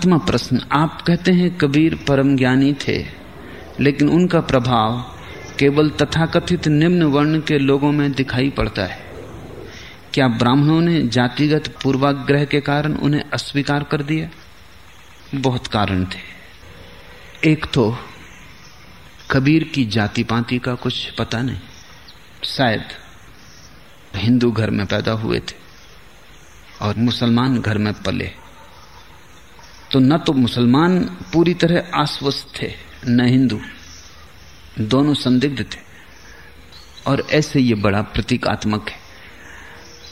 सातवां प्रश्न। आप कहते हैं कबीर परम ज्ञानी थे, लेकिन उनका प्रभाव केवल तथाकथित निम्न वर्ण के लोगों में दिखाई पड़ता है। क्या ब्राह्मणों ने जातिगत पूर्वाग्रह के कारण उन्हें अस्वीकार कर दिया? बहुत कारण थे। एक तो कबीर की जाति पाति का कुछ पता नहीं। शायद हिंदू घर में पैदा हुए थे और मुसलमान घर में पले। तो न तो मुसलमान पूरी तरह आश्वस्त थे, न हिंदू। दोनों संदिग्ध थे। और ऐसे ये बड़ा प्रतीकात्मक है।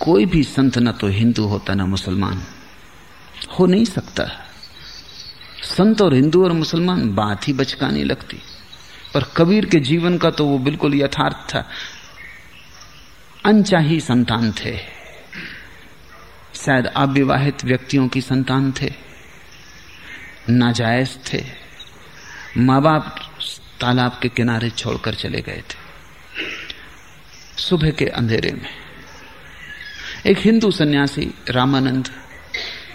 कोई भी संत न तो हिंदू होता, न मुसलमान। हो नहीं सकता। संत और हिंदू और मुसलमान बात ही बचकानी लगती। पर कबीर के जीवन का तो वो बिल्कुल यथार्थ था। अनचाही संतान थे। शायद अविवाहित व्यक्तियों की संतान थे। नाजायज थे। माँ बाप तालाब के किनारे छोड़कर चले गए थे। सुबह के अंधेरे में। एक हिंदू सन्यासी रामानंद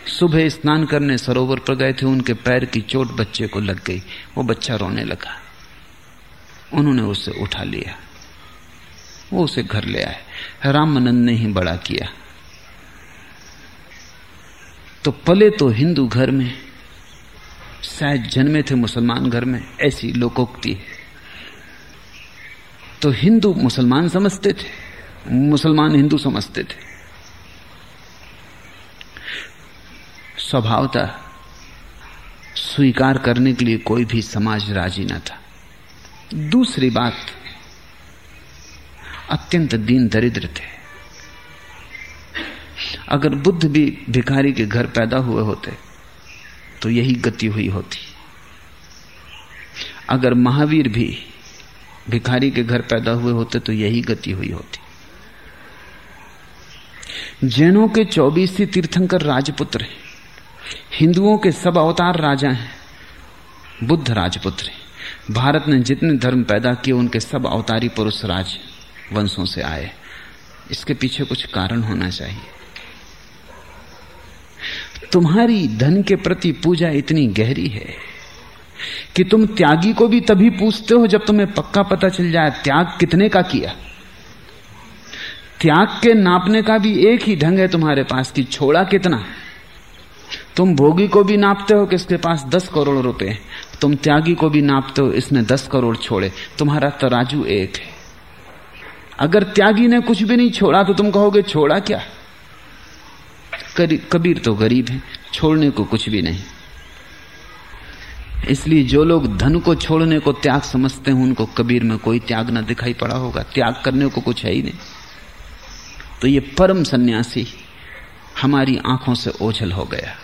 सुबह स्नान करने सरोवर पर गए थे। उनके पैर की चोट बच्चे को लग गई। वो बच्चा रोने लगा। उन्होंने उसे उठा लिया। वो उसे घर ले आए। रामानंद ने ही बड़ा किया। तो पले तो हिंदू घर में शायद जन्मे थे मुसलमान घर में, ऐसी लोकोक्ति। तो हिंदू मुसलमान समझते थे, मुसलमान हिंदू समझते थे। स्वभावता स्वीकार करने के लिए कोई भी समाज राज़ी न था। दूसरी बात, अत्यंत दीन दरिद्र थे। अगर बुद्ध भी भिखारी के घर पैदा हुए होते तो यही गति हुई होती। अगर महावीर भी भिखारी के घर पैदा हुए होते तो यही गति हुई होती। जैनों के चौबीस ही तीर्थंकर राजपुत्र हैं। हिंदुओं के सब अवतार राजा हैं। बुद्ध राजपुत्र हैं। भारत ने जितने धर्म पैदा किए, उनके सब अवतारी पुरुष राज वंशों से आए। इसके पीछे कुछ कारण होना चाहिए। तुम्हारी धन के प्रति पूजा इतनी गहरी है कि तुम त्यागी को भी तभी पूछते हो जब तुम्हें पक्का पता चल जाए त्याग कितने का किया। त्याग के नापने का भी एक ही ढंग है तुम्हारे पास कि छोड़ा कितना। तुम भोगी को भी नापते हो कि इसके पास दस करोड़ रुपए। तुम त्यागी को भी नापते हो, इसने दस करोड़ छोड़े। तुम्हारा तराजू एक है। अगर त्यागी ने कुछ भी नहीं छोड़ा तो तुम कहोगे, छोड़ा क्या? कबीर तो गरीब है, छोड़ने को कुछ भी नहीं। इसलिए जो लोग धन को छोड़ने को त्याग समझते हैं, उनको कबीर में कोई त्याग ना दिखाई पड़ा होगा। त्याग करने को कुछ है ही नहीं। तो ये परम सन्यासी हमारी आँखों से ओझल हो गया।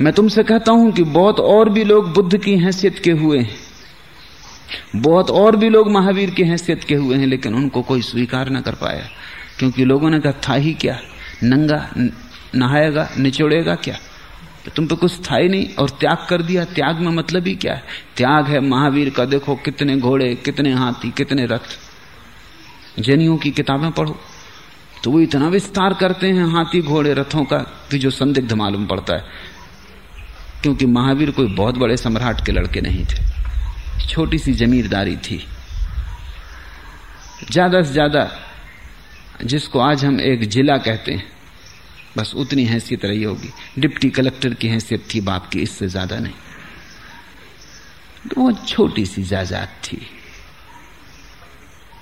मैं तुमसे कहता हूँ कि बहुत और भी लोग बुद्ध की हैसियत के हुए हैं। बहुत और भी लोग महावीर की हैसियत के हुए हैं, लेकिन उनको कोई स्वीकार न कर पाया, क्योंकि लोगों ने कहा, था ही क्या? नंगा नहाएगा, निचोड़ेगा क्या? तो तुम पे कुछ था ही नहीं और त्याग कर दिया। त्याग में मतलब ही क्या है? त्याग है महावीर का, देखो कितने घोड़े, कितने हाथी, कितने रथ जैनियों की किताबें पढ़ो। तो वो इतना विस्तार करते हैं हाथी, घोड़े, रथों का कि जो संदिग्ध मालूम पड़ता है। क्योंकि महावीर कोई बहुत बड़े सम्राट के लड़के नहीं थे। छोटी सी जमींदारी थी। ज़्यादा से ज़्यादा जिसको आज हम एक जिला कहते हैं। बस उतनी हैसियत रही होगी। डिप्टी कलेक्टर की हैसियत थी, बाप की इससे ज़्यादा नहीं। तो वो छोटी सी जायदाद थी।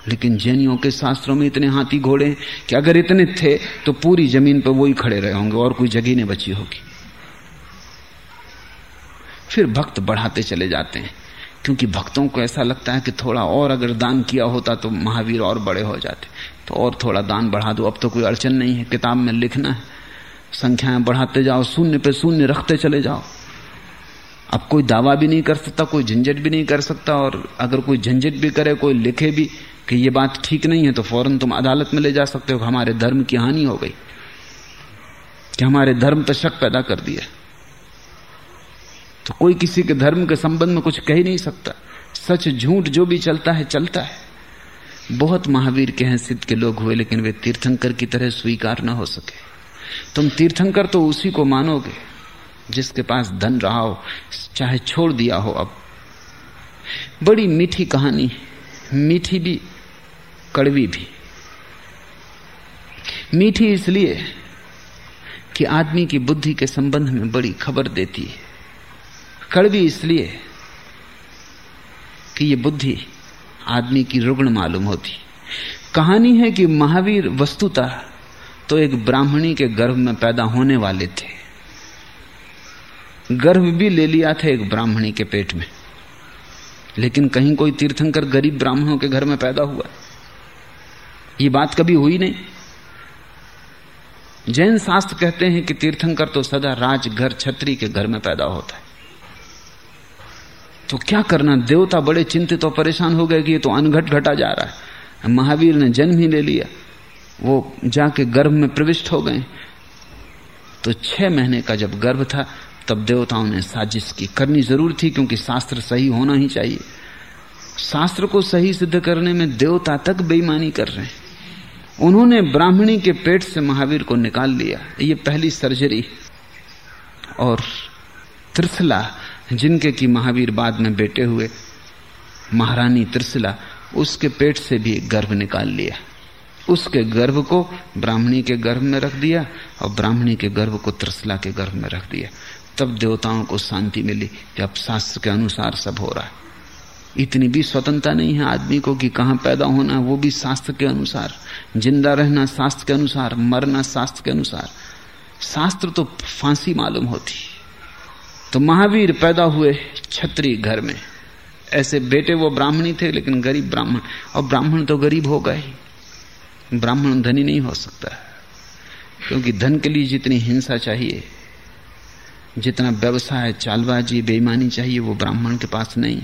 लेकिन जैनियों के शास्त्रों में इतने हाथी घोड़े कि अगर इतने थे तो पूरी ज़मीन पर वही खड़े रहे होंगे और कोई जगह नहीं बची होगी। फिर भक्त बढ़ाते चले जाते हैं, क्योंकि भक्तों को ऐसा लगता है कि थोड़ा और अगर दान किया होता तो महावीर और बड़े हो जाते। तो और थोड़ा दान बढ़ा दो। अब तो कोई अड़चन नहीं है। किताब में लिखना है। संख्याएँ बढ़ाते जाओ, शून्य पे शून्य रखते चले जाओ। अब कोई दावा भी नहीं कर सकता, कोई झंझट भी नहीं कर सकता और अगर कोई झंझट भी करे, कोई लिखे भी कि ये बात ठीक नहीं है तो फ़ौरन तुम अदालत में ले जा सकते हो हमारे धर्म की हानि हो गई, कि हमारे धर्म पर शक पैदा कर दिया तो कोई किसी के धर्म के संबंध में कुछ कह ही नहीं सकता। सच झूठ जो भी चलता है चलता है। बहुत महावीर के हैं, सिद्ध के लोग हुए, लेकिन वे तीर्थंकर की तरह स्वीकार न हो सके। तुम तीर्थंकर तो उसी को मानोगे, जिसके पास धन रहा हो, चाहे छोड़ दिया हो अब। बड़ी मीठी कहानी, मीठी भी, कड़वी भी। मीठी इसलिए कि आदमी की बुद्धि के संबंध में बड़ी खबर देती है। कड़वी इसलिए कि ये बुद्धि आदमी की रुग्ण मालूम होती। कहानी है कि महावीर वस्तुतः तो एक ब्राह्मणी के गर्भ में पैदा होने वाले थे। गर्भ भी ले लिया था एक ब्राह्मणी के पेट में। लेकिन कहीं कोई तीर्थंकर गरीब ब्राह्मणों के घर में पैदा हुआ। ये बात कभी हुई नहीं। जैन शास्त्र कहते हैं कि तीर्थंकर तो सदा राज घर छत्री के घर में पैदा होता है। तो क्या करना? देवता बड़े चिंतित और परेशान हो गए कि ये तो अनघट घटा जा रहा है। महावीर ने जन्म ही ले लिया। वो जाके गर्भ में प्रविष्ट हो गए। तो छह महीने का जब गर्भ था, तब देवताओं ने साजिश की। करनी ज़रूर थी, क्योंकि शास्त्र सही होना ही चाहिए। शास्त्र को सही सिद्ध करने में देवता तक बेईमानी कर रहे हैं। उन्होंने ब्राह्मणी के पेट से महावीर को निकाल लिया। ये पहली सर्जरी। और त्रिशला जिनके की महावीर बाद में बेटे हुए, महारानी त्रिशला उसके पेट से भी गर्भ निकाल लिया। उसके गर्भ को ब्राह्मणी के गर्भ में रख दिया और ब्राह्मणी के गर्भ को त्रिशला के गर्भ में रख दिया। तब देवताओं को शांति मिली कि अब शास्त्र के अनुसार सब हो रहा है। इतनी भी स्वतंत्रता नहीं है आदमी को कि कहाँ पैदा होना वो भी शास्त्र के अनुसार। ज़िंदा रहना शास्त्र के अनुसार, मरना शास्त्र के अनुसार। शास्त्र तो फांसी मालूम होती। तो महावीर पैदा हुए छत्री घर में। ऐसे बेटे वो ब्राह्मणी थे, लेकिन गरीब ब्राह्मण। और ब्राह्मण तो गरीब हो गए। ब्राह्मण धनी नहीं हो सकता। क्योंकि धन के लिए जितनी हिंसा चाहिए, जितना व्यवसाय, चालबाजी, बेईमानी चाहिए, वो ब्राह्मण के पास नहीं।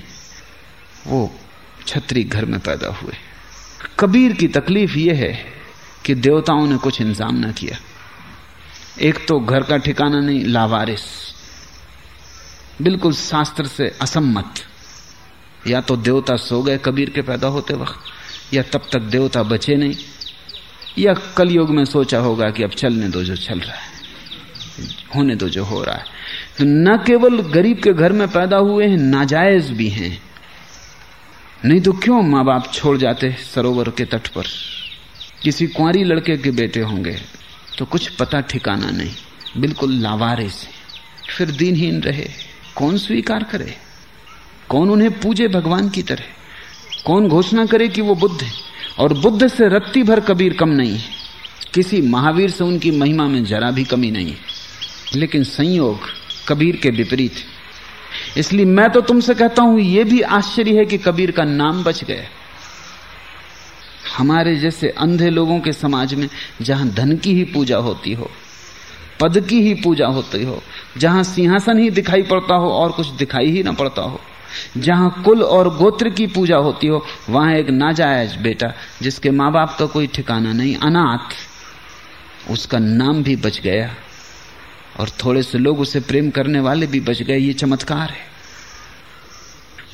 वो छत्री घर में पैदा हुए। कबीर की तकलीफ़ यह है कि देवताओं ने कुछ इंतज़ाम ना किया। एक तो घर का ठिकाना नहीं, लावारिस। बिल्कुल शास्त्र से असम्मत। या तो देवता सो गए कबीर के पैदा होते वक्त, या तब तक देवता बचे नहीं। या कलयुग में सोचा होगा कि अब चलने दो जो चल रहा है, होने दो जो हो रहा है। तो न केवल गरीब के घर में पैदा हुए हैं, नाजायज भी हैं। नहीं तो क्यों माँ बाप छोड़ जाते सरोवर के तट पर? किसी कुंवारी लड़के के बेटे होंगे तो कुछ पता ठिकाना नहीं, बिल्कुल लावारे से फिर दिनहीन रहे। कौन स्वीकार करे? कौन उन्हें पूजे भगवान की तरह? कौन घोषणा करे कि वो बुद्ध है? और बुद्ध से रत्ती भर कबीर कम नहीं है। किसी महावीर से उनकी महिमा में जरा भी कमी नहीं है। लेकिन संयोग कबीर के विपरीत इसलिए मैं तो तुमसे कहता हूँ यह भी आश्चर्य है कि कबीर का नाम बच गया। हमारे जैसे अंधे लोगों के समाज में जहाँ धन की ही पूजा होती हो पद की ही पूजा होती हो, जहाँ सिंहासन ही दिखाई पड़ता हो और कुछ दिखाई ही ना पड़ता हो, जहाँ कुल और गोत्र की पूजा होती हो, वहाँ एक नाजायज बेटा, जिसके माँ बाप का कोई ठिकाना नहीं, अनाथ, उसका नाम भी बच गया, और थोड़े से लोग उसे प्रेम करने वाले भी बच गए, ये चमत्कार है।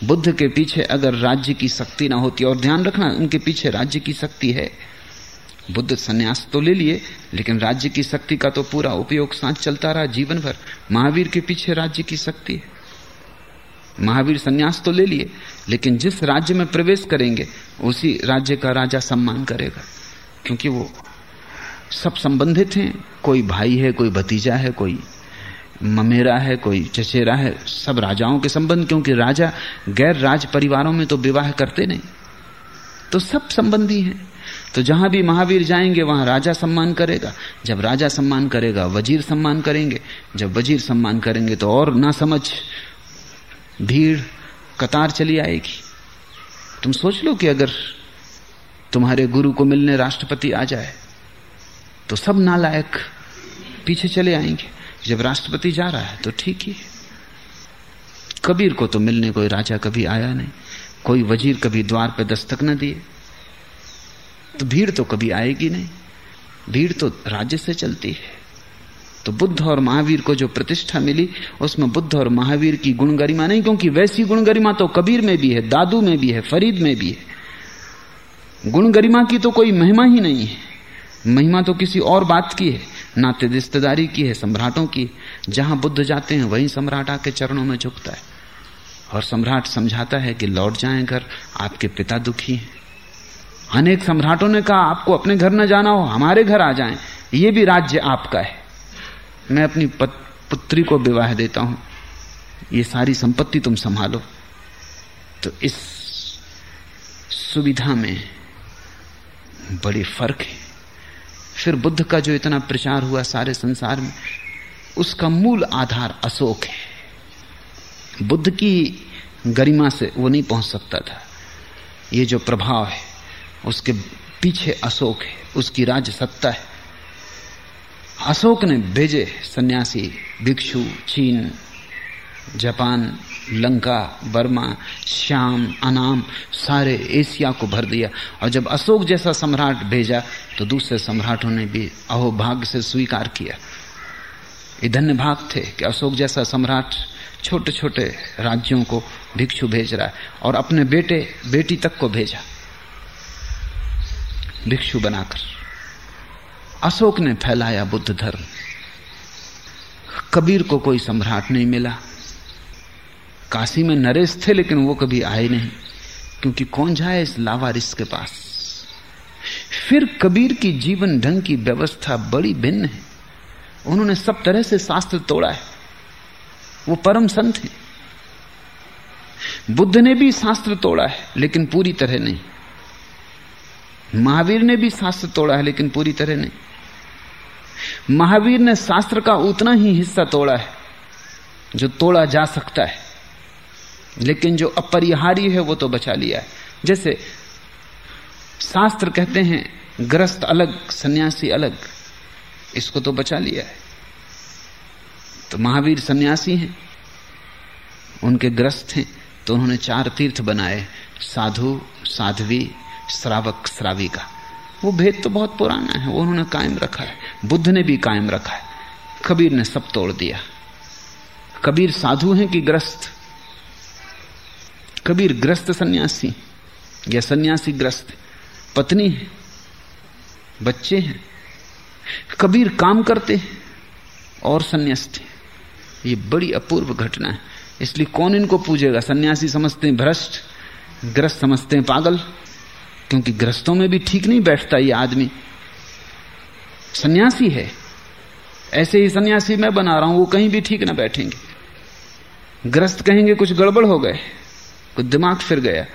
बुद्ध के पीछे अगर राज्य की शक्ति ना होती, और ध्यान रखना, उनके पीछे राज्य की शक्ति है बुद्ध सन्यास तो ले लिए, लेकिन राज्य की शक्ति का तो पूरा उपयोग साथ चलता रहा जीवन भर। महावीर के पीछे राज्य की शक्ति है। महावीर सन्यास तो ले लिए, लेकिन जिस राज्य में प्रवेश करेंगे, उसी राज्य का राजा सम्मान करेगा। क्योंकि वो सब संबंधित हैं, कोई भाई है, कोई भतीजा है, कोई ममेरा है, कोई चचेरा है, सब राजाओं के संबंध, क्योंकि राजा गैर राज परिवारों में तो विवाह करते नहीं। तो सब संबंधी हैं। तो जहाँ भी महावीर जाएँगे, वहाँ राजा सम्मान करेगा। जब राजा सम्मान करेगा, वज़ीर सम्मान करेंगे। जब वज़ीर सम्मान करेंगे तो और ना समझ भीड़, कतार चली आएगी। तुम सोच लो कि अगर तुम्हारे गुरु को मिलने राष्ट्रपति आ जाए तो सब नालायक पीछे चले आएँगे। जब राष्ट्रपति जा रहा है तो ठीक ही कबीर को तो मिलने कोई राजा कभी आया नहीं। कोई वज़ीर कभी द्वार पर दस्तक न दिए। तो भीड़ तो कभी आएगी नहीं। भीड़ तो राज्य से चलती है। तो बुद्ध और महावीर को जो प्रतिष्ठा मिली, उसमें बुद्ध और महावीर की गुण गरिमा नहीं, क्योंकि वैसी गुण गरिमा तो कबीर में भी है, दादू में भी है, फरीद में भी है। गुण गरिमा की तो कोई महिमा ही नहीं है। महिमा तो किसी और बात की है, नाते रिश्तेदारी की है, सम्राटों की जहाँ बुद्ध जाते हैं, वहीं सम्राट आके चरणों में झुकता है। और सम्राट समझाता है कि लौट जाएँ घर, आपके पिता दुखी हैं। अनेक सम्राटों ने कहा, आपको अपने घर न जाना हो, हमारे घर आ जाएँ। ये भी राज्य आपका है। मैं अपनी पुत्री को विवाह देता हूँ। ये सारी संपत्ति तुम संभालो। तो इस सुविधा में बड़ी फ़र्क है। फिर बुद्ध का जो इतना प्रचार हुआ सारे संसार में, उसका मूल आधार अशोक है। बुद्ध की गरिमा से वो नहीं पहुँच सकता था। ये जो प्रभाव है उसके पीछे अशोक है, उसकी राज सत्ता है। अशोक ने भेजे सन्यासी, भिक्षु, चीन, जापान, लंका, बर्मा, श्याम, अनाम, सारे एशिया को भर दिया। और जब अशोक जैसा सम्राट भेजा तो दूसरे सम्राटों ने भी अहोभाग्य से स्वीकार किया। ये धन्य भाग थे कि अशोक जैसा सम्राट छोटे छोटे राज्यों को भिक्षु भेज रहा है और अपने बेटे, बेटी तक को भेजा। भिक्षु बनाकर। अशोक ने फैलाया बुद्ध धर्म। कबीर को कोई सम्राट नहीं मिला। काशी में नरेश थे, लेकिन वो कभी आए नहीं, क्योंकि कौन जाए इस लावारिस के पास? फिर कबीर की जीवन ढंग की व्यवस्था बड़ी भिन्न है। उन्होंने सब तरह से शास्त्र तोड़ा है। वो परम संत हैं। बुद्ध ने भी शास्त्र तोड़ा है, लेकिन पूरी तरह नहीं। महावीर ने भी शास्त्र तोड़ा है, लेकिन पूरी तरह नहीं। महावीर ने शास्त्र का उतना ही हिस्सा तोड़ा है, जो तोड़ा जा सकता है। लेकिन जो अपरिहार्य है, वो तो बचा लिया है। जैसे शास्त्र कहते हैं, ग्रस्त अलग, सन्यासी अलग, इसको तो बचा लिया है। तो महावीर सन्यासी हैं, उनके ग्रस्त हैं तो उन्होंने चार तीर्थ बनाए, साधु, साध्वी श्रावक, श्राविका वो भेद तो बहुत पुराना है, वो उन्होंने कायम रखा है। बुद्ध ने भी कायम रखा है। कबीर ने सब तोड़ दिया। कबीर साधु हैं कि ग्रस्त? कबीर ग्रस्त सन्यासी, या सन्यासी ग्रस्त? पत्नी है, बच्चे हैं। कबीर काम करते हैं, और संन्यास्त ये बड़ी अपूर्व घटना है। इसलिए कौन इनको पूजेगा? सन्यासी समझते हैं भ्रष्ट, ग्रस्त समझते हैं पागल। क्योंकि ग्रस्तों में भी ठीक नहीं बैठता ये आदमी। सन्यासी है। ऐसे ही सन्यासी मैं बना रहा हूँ, वो कहीं भी ठीक ना बैठेंगे। ग्रस्त कहेंगे, कुछ गड़बड़ हो गए, कुछ दिमाग फिर गया।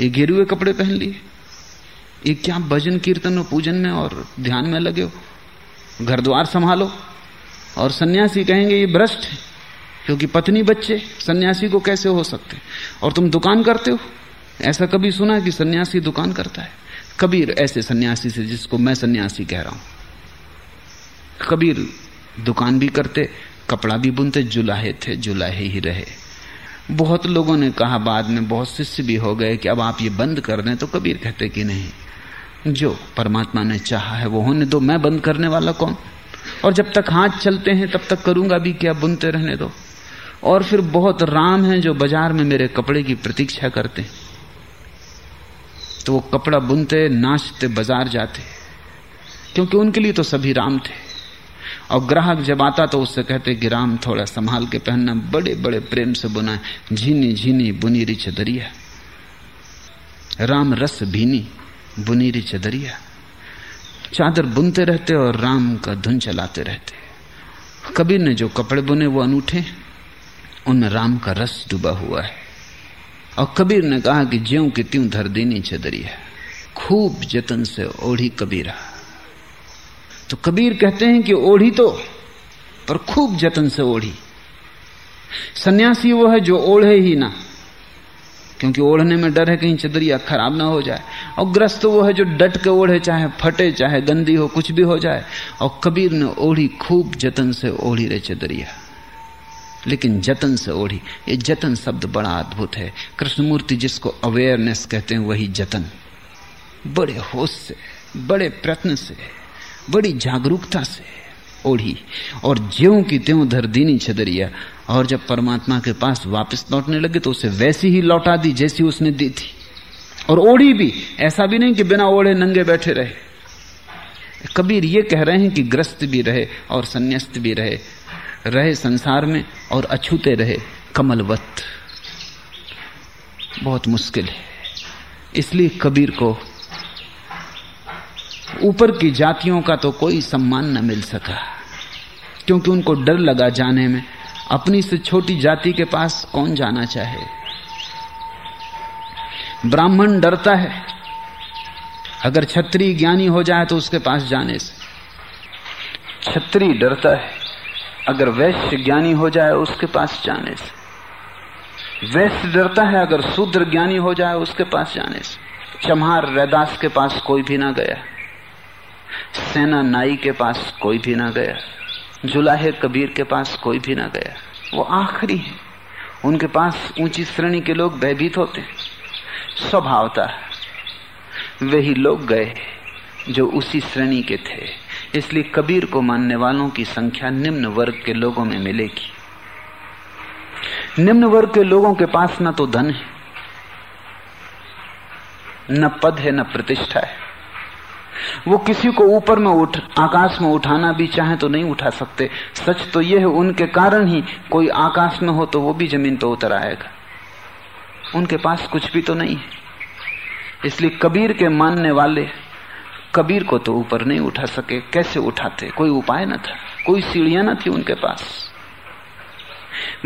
ये गिरे हुए कपड़े पहन लिए। ये क्या भजन कीर्तन और पूजन में और ध्यान में लगे हो? घर द्वार संभालो। और सन्यासी कहेंगे, ये भ्रष्ट है, क्योंकि पत्नी बच्चे, सन्यासी को कैसे हो सकते? और तुम दुकान करते हो? ऐसा कभी सुना कि सन्यासी दुकान करता है? कबीर ऐसे सन्यासी से जिसको मैं सन्यासी कह रहा हूँ। कबीर दुकान भी करते, कपड़ा भी बुनते, जुलाहे थे, जुलाहे ही रहे। बहुत लोगों ने कहा, बाद में बहुत शिष्य भी हो गए कि अब आप ये बंद कर दें तो कबीर कहते कि नहीं, जो परमात्मा ने चाहा है, वो होने दो। मैं बंद करने वाला कौन? और जब तक हाथ चलते हैं, तब तक करूँगा भी क्या बुनते रहने दो? और फिर बहुत राम हैं जो बाज़ार में मेरे कपड़े की प्रतीक्षा करते तो वो कपड़ा बुनते, नाचते, बाज़ार जाते। क्योंकि उनके लिए तो सभी राम थे। और ग्राहक जब आता तो उससे कहते कि राम थोड़ा संभाल के पहनना बड़े बड़े प्रेम से बुना है। झीनी झीनी बुनीरी चदरिया। राम रस भीनी, बुनीरी चदरिया। चादर बुनते रहते और राम का धुन चलाते रहते। कबीर ने जो कपड़े बुने वो अनूठे। उनमें राम का रस डूबा हुआ है। और कबीर ने कहा कि ज्यो की त्यों धर देनी चदरिया खूब जतन से ओढ़ी कबीरा तो कबीर कहते हैं कि ओढ़ी तो पर खूब जतन से ओढ़ी। सन्यासी वो है जो ओढ़े ही ना, क्योंकि ओढ़ने में डर है कहीं चदरिया खराब ना हो जाए। और ग्रस्त वो है जो डट के ओढ़े, चाहे फटे, चाहे गंदी हो, कुछ भी हो जाए। और कबीर ने ओढ़ी खूब जतन से ओढ़ी रे चदरिया। लेकिन जतन से ओढ़ी। ये जतन शब्द बड़ा अद्भुत है। कृष्णमूर्ति जिसको अवेयरनेस कहते हैं, वही जतन। बड़े होश से, बड़े प्रयत्न से, बड़ी जागरूकता से ओढ़ी। और ज्यो की त्यों धर दीनी छदरिया। और जब परमात्मा के पास वापस लौटने लगे तो उसे वैसी ही लौटा दी जैसी उसने दी थी। और ओढ़ी भी। ऐसा भी नहीं कि बिना ओढ़े नंगे बैठे रहे। कबीर ये कह रहे हैं कि ग्रस्त भी रहे और संन्यास्त भी रहे। रहे संसार में और अछूते रहे कमलवत। बहुत मुश्किल है। इसलिए कबीर को ऊपर की जातियों का तो कोई सम्मान न मिल सका, क्योंकि उनको डर लगा जाने में, अपनी से छोटी जाति के पास कौन जाना चाहे। ब्राह्मण डरता है। अगर छत्री ज्ञानी हो जाए तो उसके पास जाने से। छत्री डरता है। अगर वैश्य ज्ञानी हो जाए उसके पास जाने से। वैश्य डरता है अगर शूद्र ज्ञानी हो जाए उसके पास जाने से। चम्हार रैदास के पास कोई भी ना गया। सेना नाई के पास कोई भी ना गया। जुलाहे कबीर के पास कोई भी ना गया। वो आखिरी है। उनके पास ऊँची श्रेणी के लोग भयभीत होते स्वभावता वही लोग गए जो उसी श्रेणी के थे। इसलिए कबीर को मानने वालों की संख्या निम्न वर्ग के लोगों में मिलेगी। निम्न वर्ग के लोगों के पास न तो धन है, न पद है, न प्रतिष्ठा है। वो किसी को ऊपर में उठ, आकाश में उठाना भी चाहे तो नहीं उठा सकते। सच तो यह है, उनके कारण ही कोई आकाश में हो तो वो भी ज़मीन तो उतर आएगा। उनके पास कुछ भी तो नहीं है। इसलिए कबीर के मानने वाले कबीर को तो ऊपर नहीं उठा सके, कैसे उठाते? कोई उपाय न था, कोई सीढ़ियाँ न थी उनके पास।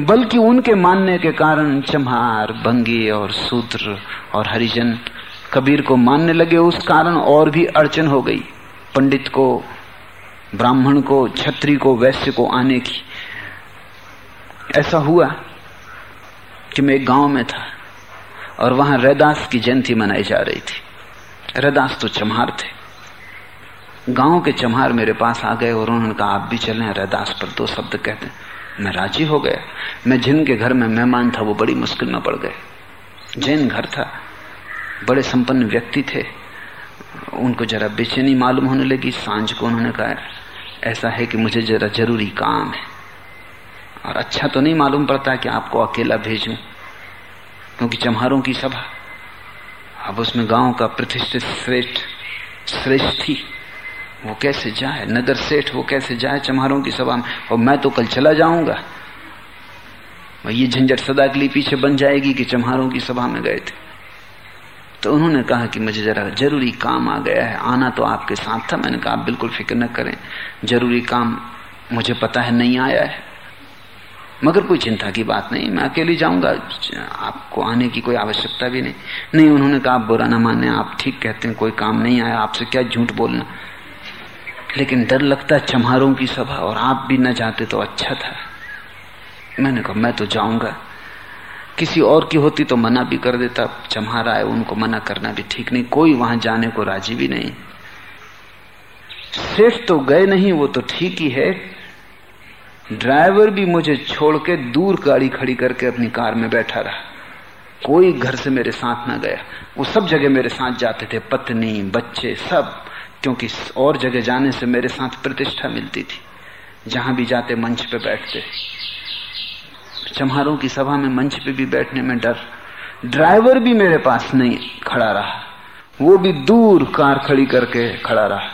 बल्कि उनके मानने के कारण चम्हार भंगी और सूत्र और हरिजन कबीर को मानने लगे। उस कारण और भी अड़चन हो गई। पंडित को, ब्राह्मण को छत्री को, वैश्य को आने की। ऐसा हुआ कि मैं एक गाँव में था और वहाँ रैदास की जयंती मनाई जा रही थी। रैदास तो चम्हार थे। गाँव के चम्हार मेरे पास आ गए और उन्होंने कहा, आप भी चलें, रैदास पर दो शब्द कहते मैं राज़ी हो गया। मैं जिनके घर में मेहमान था, वो बड़ी मुश्किल में पड़ गए। जैन घर था। बड़े संपन्न व्यक्ति थे। उनको जरा बेचैनी मालूम होने लगी। साँझ को उन्होंने कहा, ऐसा है कि मुझे जरा ज़रूरी काम है। और अच्छा तो नहीं मालूम पड़ता कि आपको अकेला भेजूं, क्योंकि चम्हारों की सभा। अब उसमें गाँव का प्रतिष्ठित श्रेष्ठ श्रेष्ठ थी वो कैसे जाए? नगर सेठ वो कैसे जाए? चम्हारों की सभा में। और मैं तो कल चला जाऊँगा। ये झंझट सदा के लिए पीछे बन जाएगी कि चम्हारों की सभा में गए थे। तो उन्होंने कहा कि मुझे जरा ज़रूरी काम आ गया है। आना तो आपके साथ था। मैंने कहा, आप बिल्कुल फ़िक्र न करें। ज़रूरी काम मुझे पता है नहीं आया है। मगर कोई चिंता की बात नहीं। मैं अकेली जाऊँगा। आपको आने की कोई आवश्यकता भी नहीं। नहीं, उन्होंने कहा, आप बुरा ना माने। आप ठीक कहते हैं, कोई काम नहीं आया। आपसे क्या झूठ बोलना? लेकिन डर लगता है चम्हारों की सभा और आप भी न जाते तो अच्छा था। मैंने कहा, मैं तो जाऊँगा। किसी और की होती तो मना भी कर देता। चम्हारा है उनको मना करना भी ठीक नहीं। कोई वहाँ जाने को राज़ी भी नहीं। सेठ तो गए नहीं, वो तो ठीक ही है। ड्राइवर भी मुझे छोड़ के दूर गाड़ी खड़ी करके अपनी कार में बैठा रहा। कोई घर से मेरे साथ ना गया। वो सब जगह मेरे साथ जाते थे। पत्नी, बच्चे, सब। क्योंकि और जगह जाने से मेरे साथ प्रतिष्ठा मिलती थी, जहाँ भी जाते मंच पे बैठते। चम्हारों की सभा में मंच पे भी बैठने में डर, ड्राइवर भी मेरे पास नहीं खड़ा रहा। वो भी दूर कार खड़ी करके खड़ा रहा।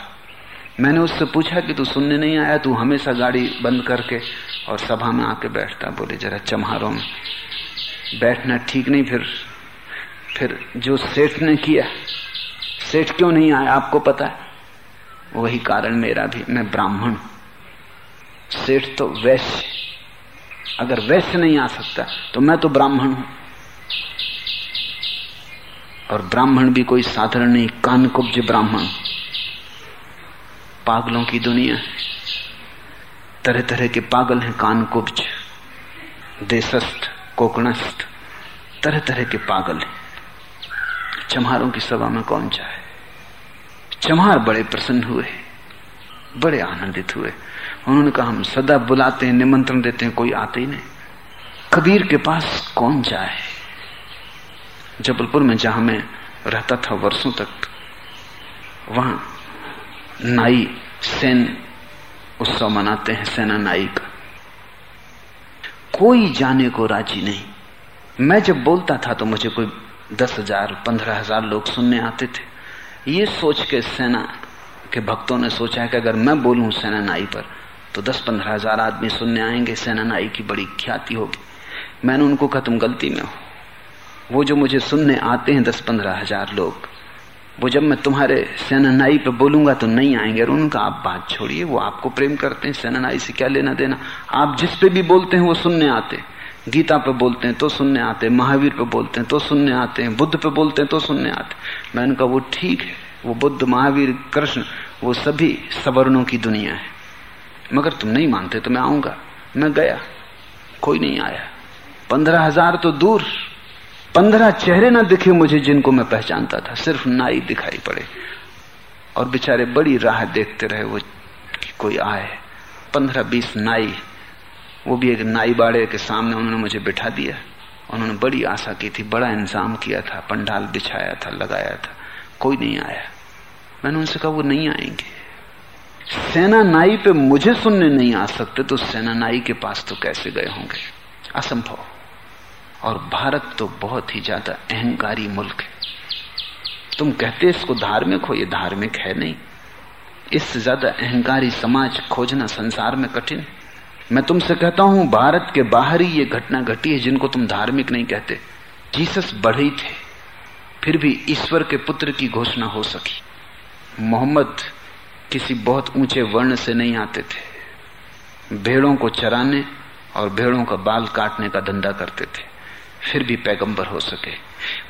मैंने उससे पूछा कि तू सुनने नहीं आया, तू हमेशा गाड़ी बंद करके और सभा में आके बैठता। बोले, जरा चम्हारों में बैठना ठीक नहीं, फिर फिर जो सेठ ने किया, सेठ क्यों नहीं आया, आपको पता है? वही कारण मेरा भी, मैं ब्राह्मण सेठ तो वैश्य अगर वैश्य नहीं आ सकता तो मैं तो ब्राह्मण हूँ। और ब्राह्मण भी कोई साधारण नहीं, कानकुब्ज ब्राह्मण। पागलों की दुनिया है। तरह तरह के पागल हैं कानकुब्ज, देशस्थ, कोकणस्थ तरह तरह के पागल हैं। चम्हारों की सभा में कौन चाहे चम्हार बड़े प्रसन्न हुए, बड़े आनंदित हुए। उन्होंने कहा, हम सदा बुलाते हैं, निमंत्रण देते हैं, कोई आते ही नहीं। कबीर के पास कौन जाए? जबलपुर में जहाँ मैं रहता था वर्षों तक, वहाँ नाई सेन उत्सव मनाते हैं, सेना नाई का। कोई जाने को राज़ी नहीं। मैं जब बोलता था तो मुझे कोई दस हज़ार, पंद्रह हज़ार लोग सुनने आते थे। ये सोच के सेना कि भक्तों ने सोचा है कि अगर मैं बोलूँ सेना नाई पर तो दस पंद्रह हज़ार आदमी सुनने आएँगे, सेना नाई की बड़ी ख्याति होगी। मैंने उनको कहा, तुम गलती में हो। वो जो मुझे सुनने आते हैं दस पंद्रह हज़ार लोग, वो जब मैं तुम्हारे सेनानाई पे बोलूँगा तो नहीं आएँगे, और उनका आप बात छोड़िए, वो आपको प्रेम करते हैं सेनानाई से क्या लेना देना? आप जिस पे भी बोलते हैं, वो सुनने आते गीता पे बोलते हैं तो सुनने आते हैं, महावीर पे बोलते हैं तो सुनने आते हैं, बुद्ध पे बोलते हैं तो सुनने आते मैंने कहा वो ठीक है, वो बुद्ध, महावीर, कृष्ण, वो सभी सवर्णों की दुनिया है। मगर तुम नहीं मानते तो मैं आऊँगा। मैं गया, कोई नहीं आया। पंद्रह हज़ार तो दूर, पंद्रह चेहरे ना दिखे मुझे जिनको मैं पहचानता था, सिर्फ़ नाई दिखाई पड़े। और बेचारे बड़ी राह देखते रहे वो कोई आए, पंद्रह बीस नाई वो भी एक नाई बाड़े के सामने उन्होंने मुझे बिठा दिया। उन्होंने बड़ी आशा की थी, बड़ा इंतज़ाम किया था, पंडाल बिछाया था, लगाया था। कोई नहीं आया। मैंने उनसे कहा, वो नहीं आएँगे। सेना नाई पे मुझे सुनने नहीं आ सकते तो सेना नाई के पास तो कैसे गए होंगे? असंभव। और भारत तो बहुत ही ज़्यादा अहंकारी मुल्क है। तुम कहते इसको धार्मिक हो, ये धार्मिक है नहीं। इससे ज़्यादा अहंकारी समाज खोजना संसार में कठिन मैं तुमसे कहता हूँ, भारत के बाहर ही ये घटना घटी है जिनको तुम धार्मिक नहीं कहते। जीसस बढ़ी थे, फिर भी ईश्वर के पुत्र की घोषणा हो सकी। मोहम्मद किसी बहुत ऊँचे वर्ण से नहीं आते थे। भेड़ों को चराने और भेड़ों का बाल काटने का धंधा करते थे, फिर भी पैगंबर हो सके।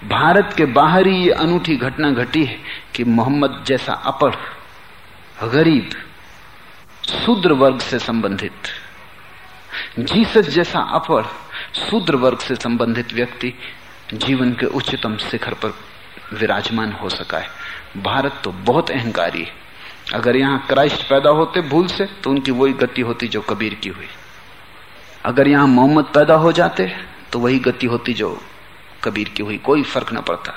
भारत के बाहर ही ये अनूठी घटना घटी है कि मोहम्मद जैसा अपढ़ गरीब, शूद्र वर्ग से संबंधित जीसस जैसा अपढ़ शूद्र वर्ग से संबंधित व्यक्ति जीवन के उच्चतम शिखर पर विराजमान हो सका है। भारत तो बहुत अहंकारी है। अगर यहाँ क्राइस्ट पैदा होते भूल से तो उनकी वही गति होती जो कबीर की हुई। अगर यहाँ मोहम्मद पैदा हो जाते तो वही गति होती जो कबीर की हुई। कोई फ़र्क न पड़ता।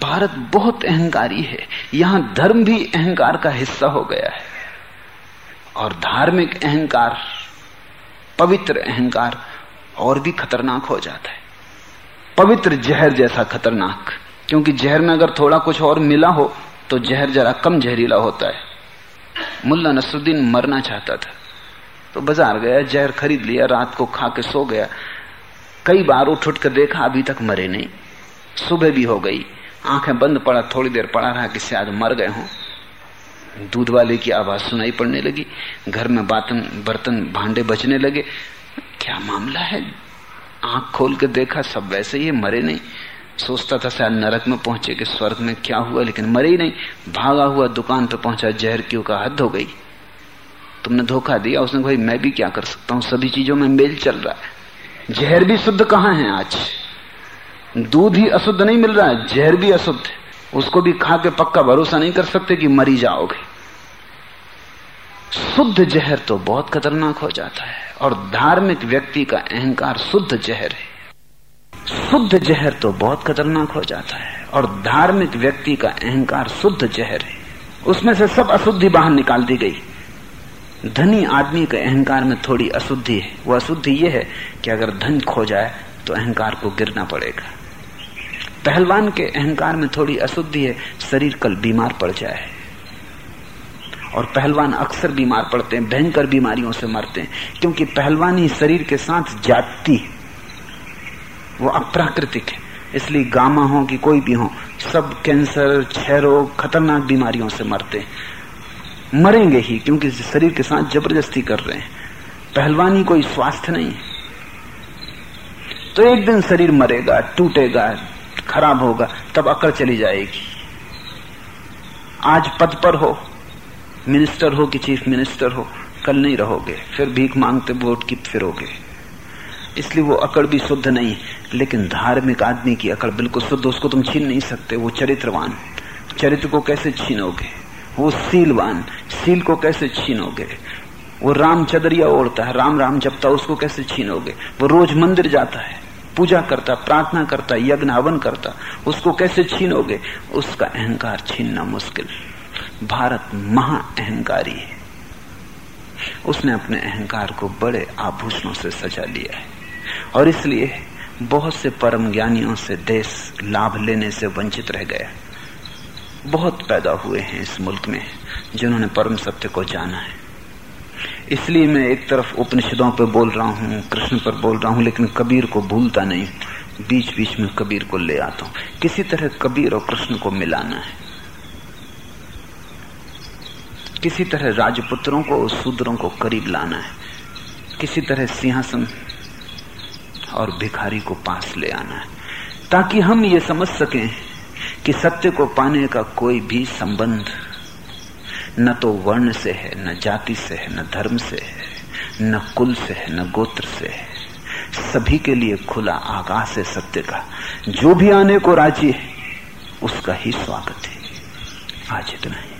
भारत बहुत अहंकारी है। यहाँ धर्म भी अहंकार का हिस्सा हो गया है। और धार्मिक अहंकार पवित्र अहंकार और भी खतरनाक हो जाता है। पवित्र जहर जैसा खतरनाक, क्योंकि जहर में अगर थोड़ा कुछ और मिला हो तो जहर जरा कम जहरीला होता है। मुल्ला नसरुद्दीन मरना चाहता था तो बाज़ार गया, जहर खरीद लिया, रात को खा के सो गया। कई बार उठ उठ कर देखा, अभी तक मरे नहीं। सुबह भी हो गई, आँखें बंद पड़ा, थोड़ी देर पड़ा रहा कि शायद मर गए हों। दूध वाले की आवाज़ सुनाई पड़ने लगी। घर में बातन, बर्तन, भांडे बचने लगे। क्या मामला है? आँख खोल के देखा, सब वैसे ही मरे नहीं। सोचता था शायद नरक में पहुँचे कि स्वर्ग में क्या हुआ, लेकिन मरे ही नहीं। भागा हुआ दुकान पर पहुँचा, जहर क्यों का हद हो गई। तुमने धोखा दिया, उसने भाई, मैं भी क्या कर सकता हूँ? सभी चीज़ों में मेल चल रहा है। जहर भी शुद्ध कहाँ है आज? दूध ही अशुद्ध नहीं मिल रहा है, जहर भी अशुद्ध है। उसको भी खा के पक्का भरोसा नहीं कर सकते कि मरी जाओगे। शुद्ध जहर तो बहुत खतरनाक हो जाता है और धार्मिक व्यक्ति का अहंकार शुद्ध जहर है। शुद्ध जहर तो बहुत खतरनाक हो जाता है और धार्मिक व्यक्ति का अहंकार शुद्ध जहर है। उसमें से सब अशुद्धि बाहर निकाल दी गई। धनी आदमी के अहंकार में थोड़ी अशुद्धि है। वो अशुद्धि यह है कि अगर धन खो जाए तो अहंकार को गिरना पड़ेगा। पहलवान के अहंकार में थोड़ी अशुद्धि है, शरीर कल बीमार पड़ जाए। और पहलवान अक्सर बीमार पड़ते हैं, भयंकर बीमारियों से मरते हैं, क्योंकि पहलवानी शरीर के साथ जाती वो अप्राकृतिक है, इसलिए गामा हो कि कोई भी हो, सब कैंसर, क्षय रोग, खतरनाक बीमारियों से मरते हैं। मरेंगे ही, क्योंकि शरीर के साथ ज़बरदस्ती कर रहे हैं। पहलवानी कोई स्वास्थ्य नहीं तो एक दिन शरीर मरेगा, टूटेगा खराब होगा, तब अकड़ चली जाएगी। आज पद पर हो, मिनिस्टर हो कि चीफ मिनिस्टर हो, कल नहीं रहोगे, फिर भीख मांगते वोट की फिरोगे। इसलिए वो अकड़ भी शुद्ध नहीं, लेकिन धार्मिक आदमी की अकड़ बिल्कुल शुद्ध, उसको तुम छीन नहीं सकते, वो चरित्रवान। चरित्र को कैसे छीनोगे? वो सीलवान, सील को कैसे छीनोगे? वो राम चदरिया ओढ़ता है, राम राम जपता उसको कैसे छीनोगे? वो रोज मंदिर जाता है। पूजा करता, प्रार्थना करता यज्ञ हवन करता, उसको कैसे छीनोगे? उसका अहंकार छीनना मुश्किल। भारत महा अहंकारी है। उसने अपने अहंकार को बड़े आभूषणों से सजा लिया है। और इसलिए बहुत से परम ज्ञानियों से देश लाभ लेने से वंचित रह गया। बहुत पैदा हुए हैं इस मुल्क में, जिन्होंने परम सत्य को जाना है। इसलिए मैं एक तरफ़ उपनिषदों पर बोल रहा हूँ, कृष्ण पर बोल रहा हूँ, लेकिन कबीर को भूलता नहीं बीच बीच में कबीर को ले आता हूँ। किसी तरह कबीर और कृष्ण को मिलाना है। किसी तरह राजपुत्रों को शूद्रों को करीब लाना है। किसी तरह सिंहासन और भिखारी को पास ले आना है। ताकि हम ये समझ सकें कि सत्य को पाने का कोई भी संबंध न तो वर्ण से है, न जाति से है, न धर्म से है, न कुल से है, न गोत्र से है। सभी के लिए खुला आकाश है सत्य का। जो भी आने को राज़ी है, उसका ही स्वागत है। आज इतना ही।